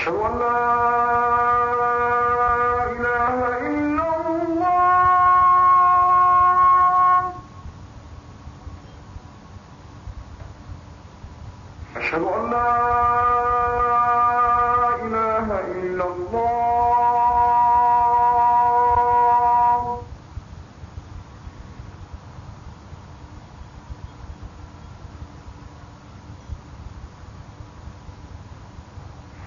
أشهد أن لا أشهد أن لا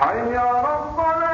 حي يا ربنا